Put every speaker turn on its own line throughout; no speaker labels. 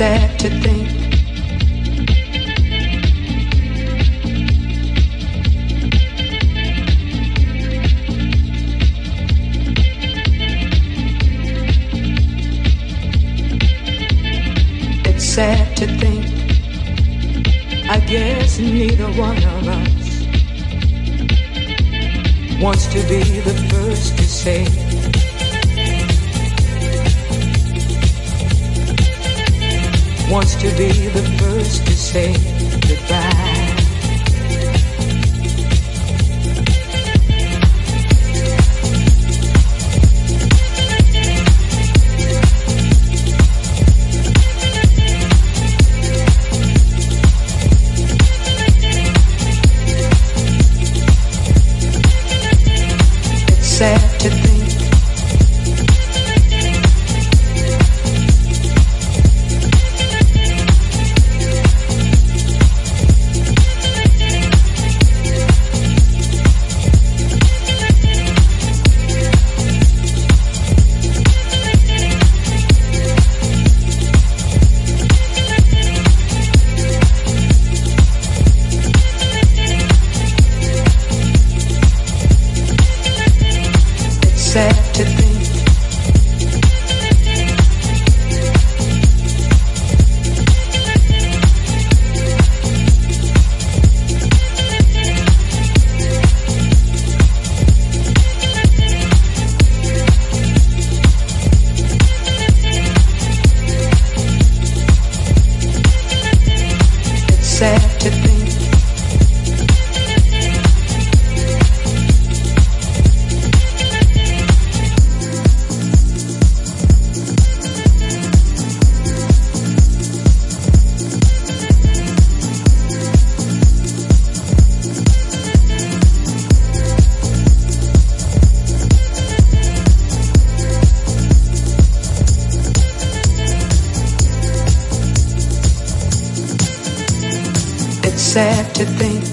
sad to think. It's sad to think. I guess neither one of us wants to be the first to say Wants to be the first to say goodbye. Sad to think sad to think.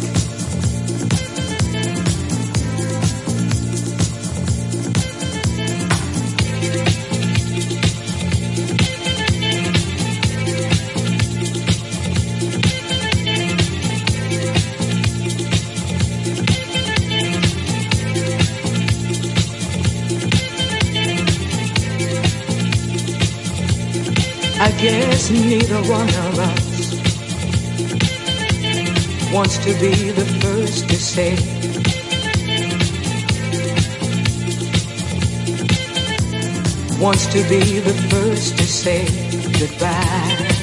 I guess neither one of us wants to be the first to say. Wants to be the first to say goodbye.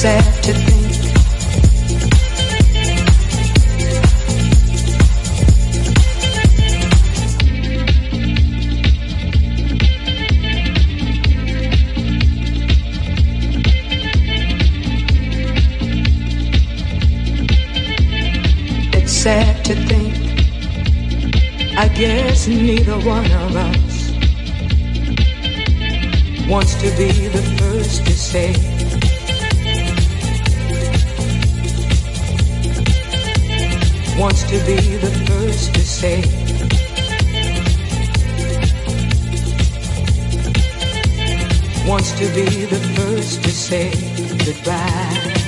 Sad to think It's sad to think I guess neither one of us wants to be the first to say wants to be the first to say. Wants to be the first to say goodbye